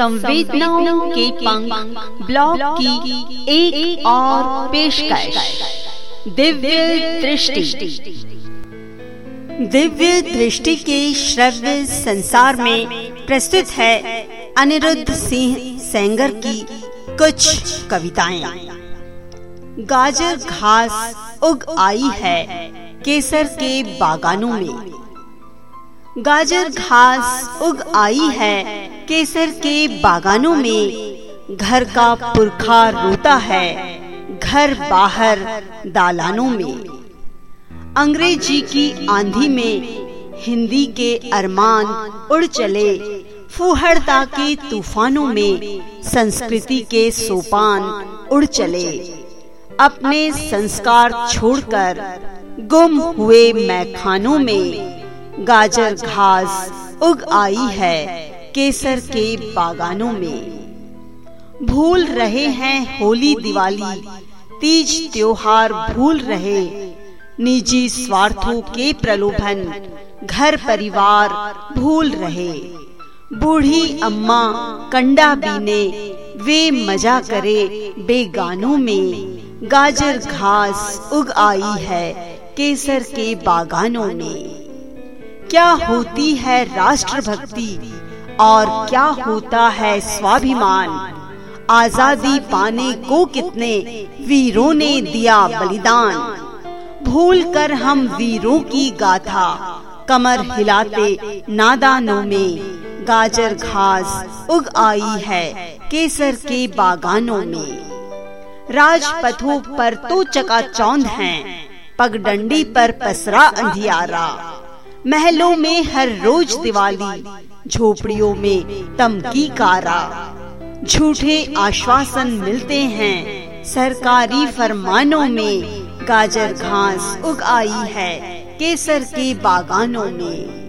संवेदनाओं के पंख ब्लॉग की एक, और पेशकश। दिव्य दृष्टि। दिव्य दृष्टि के श्रव्य संसार में प्रस्तुत है अनिरुद्ध सिंह सेंगर की कुछ कविताएँ। गाजर घास उग आई है केसर के बागानों में। गाजर घास उग आई है केसर के बागानों में घर का पुरखा रोता है, घर बाहर दालानों में। अंग्रेज़ी की आंधी में हिंदी के अरमान उड़ चले, फुहड़ता के तूफानों में संस्कृति के सोपान उड़ चले। अपने संस्कार छोड़कर गुम हुए मैखानों में गाजर घास उग आई है। केसर के बागानों में। भूल रहे हैं होली दिवाली। तीज त्योहार भूल रहे। निजी स्वार्थों के प्रलोभन। घर परिवार भूल रहे। बूढ़ी अम्मा कंडा बीने, वे मज़ा करे बेगानों में। गाजर घास उग आई है केसर के बागानों में। क्या होती है राष्ट्रभक्ति? और क्या होता है स्वाभिमान? आज़ादी पाने को कितने वीरों ने दिया बलिदान? भूल कर हम वीरों की गाथा, कमर हिलाते नादानों में, गाजर घास उग आई है केसर के बागानों में। राजपथों पर तो चका चकाचौंध हैं, पगडंडी पर पसरा अंधियारा। महलों में हर रोज दिवाली, झोपड़ियों में तमकी कारा झूठे आश्वासन मिलते हैं, सरकारी फरमानों में गाजर घास उग आई है, केसर के बागानों में।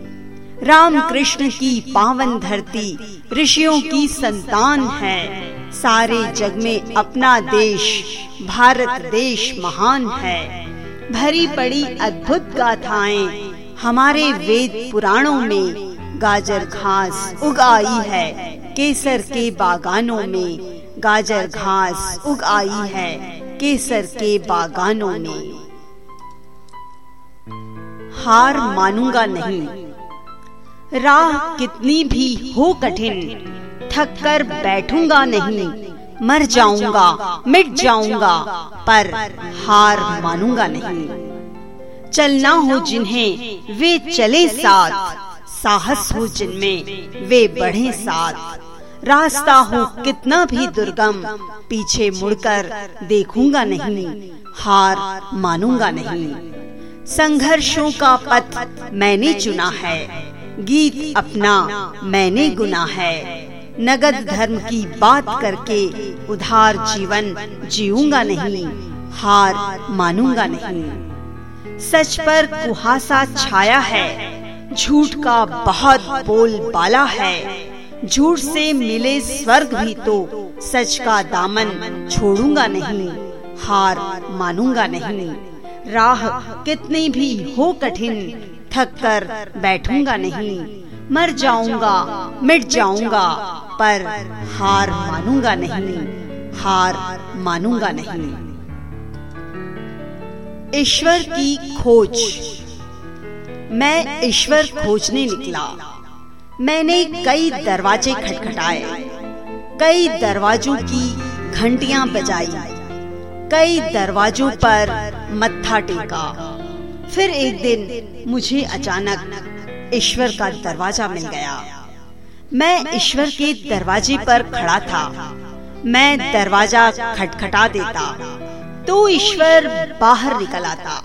राम कृष्ण की पावन धरती ऋषियों की संतान है, सारे जग में अपना देश, भारत देश महान है। भरी पड़ी अद्भुत गाथाएँ हमारे वेद पुराणों में गाजर घास उग आई है। केसर के बागानों में गाजर घास उग आई है। केसर के बागानों में हार मानूँगा नहीं। राह कितनी भी हो कठिन। थक कर बैठूँगा नहीं। मर जाऊँगा मिट जाऊँगा पर हार मानूँगा नहीं। चलना हो जिन्हें वे चले साथ। साहस हो जिनमें वे बढ़े साथ। रास्ता हो कितना भी दुर्गम पीछे मुड़कर देखूँगा नहीं। हार मानूँगा नहीं। संघर्षों का पथ मैंने चुना है। गीत अपना मैंने गुना है। नगद धर्म की बात करके उधार जीवन जीऊँगा नहीं। हार मानूँगा नहीं। सच पर कुहासा छाया है। झूठ का बहुत बोल बाला है। झूठ से मिले स्वर्ग भी तो सच का दामन छोड़ूँगा नहीं, हार मानूँगा नहीं। राह कितनी भी हो कठिन, थक कर बैठूँगा नहीं। मर जाऊँगा, मिट जाऊँगा, पर हार मानूँगा नहीं, हार मानूँगा नहीं। ईश्वर की खोज। मैं ईश्वर खोजने निकला। मैंने कई दरवाजे खटखटाए, कई दरवाजों की घंटियाँ बजाई, कई दरवाजों पर मत्था टेका। फिर एक दिन मुझे अचानक ईश्वर का दरवाज़ा मिल गया। मैं ईश्वर के दरवाजे पर खड़ा था। मैं दरवाज़ा खटखटा देता। तो ईश्वर बाहर निकल आता।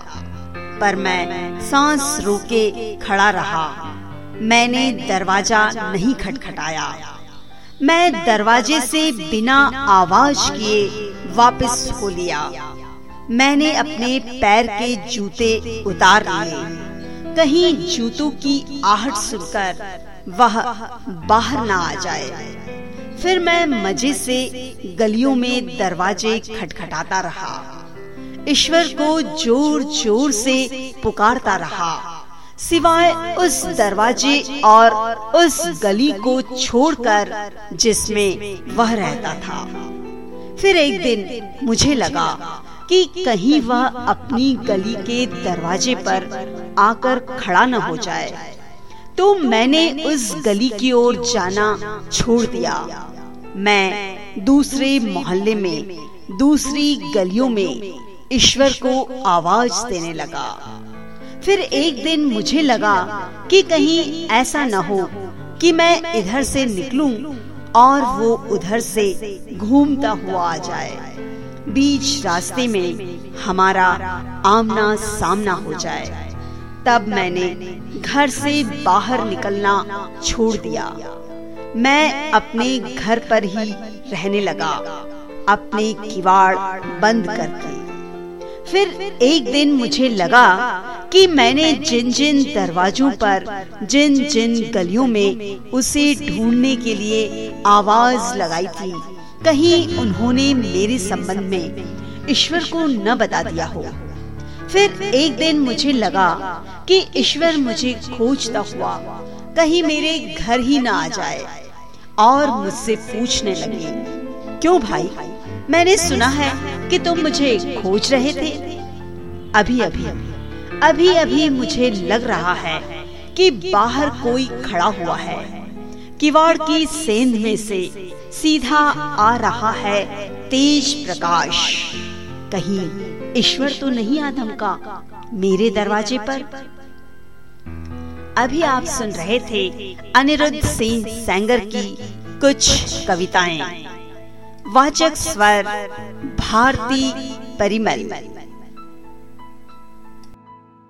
पर मैं सांस रोके खड़ा रहा। मैंने दरवाज़ा नहीं खटखटाया। मैं दरवाजे से बिना आवाज़ किए वापस हो लिया। मैंने अपने पैर के जूते उतार लिए। कहीं जूतों की आहट सुनकर वह बाहर ना आ जाए। फिर मैं मज़े से गलियों में दरवाजे खटखटाता रहा। ईश्वर को ज़ोर ज़ोर से पुकारता रहा। सिवाय उस दरवाजे और उस गली को छोड़कर जिसमें वह रहता था। फिर एक दिन मुझे लगा कि कहीं वह अपनी गली के दरवाजे पर आकर खड़ा न हो जाए। तो मैंने उस गली की ओर जाना छोड़ दिया। मैं दूसरे मोहल्ले में दूसरी गलियों में ईश्वर को आवाज़ देने लगा। फिर एक दिन मुझे लगा कि कहीं ऐसा न हो कि मैं इधर से निकलूं और वो उधर से घूमता हुआ आ जाए। बीच रास्ते में हमारा आमना सामना हो जाए। तब मैंने घर से बाहर निकलना छोड़ दिया। मैं अपने घर पर ही रहने लगा, अपने किवाड़ बंद करके। फिर एक दिन मुझे लगा कि मैंने जिन जिन दरवाजों पर, जिन जिन गलियों में उसे ढूँढने के लिए आवाज़ लगाई थी, कहीं उन्होंने मेरे संबंध में ईश्वर को न बता दिया हो। फिर एक दिन मुझे लगा कि ईश्वर मुझे खोजता हुआ कहीं मेरे घर ही न आ जाए और मुझसे पूछने लगे, क्यों भाई? मैंने सुना है कि तुम मुझे खोज रहे थे। अभी अभी अभी अभी मुझे लग रहा है कि बाहर कोई खड़ा हुआ है, किवाड़ की सेंध में से सीधा आ रहा है तेज प्रकाश कहीं ईश्वर तो नहीं आ धमका, मेरे दरवाजे पर। अभी आप सुन रहे थे अनिरुद्ध सिंह सेंगर की कुछ कविताएँ। वाचक स्वर, भारती परिमल।